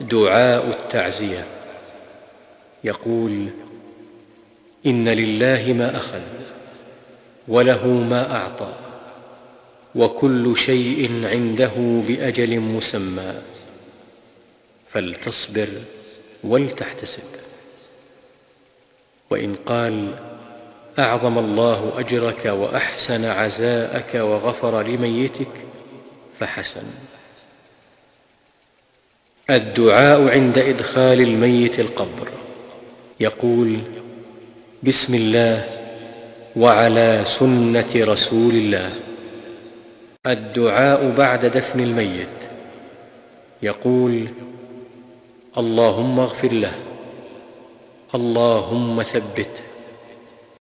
دعاء التعزية. يقول إن لله ما اخذ وله ما أعطى وكل شيء عنده بأجل مسمى فلتصبر ولتحتسب. وإن قال أعظم الله أجرك وأحسن عزاءك وغفر لميتك فحسن. الدعاء عند إدخال الميت القبر. يقول بسم الله وعلى سنة رسول الله. الدعاء بعد دفن الميت. يقول اللهم اغفر له. اللهم ثبته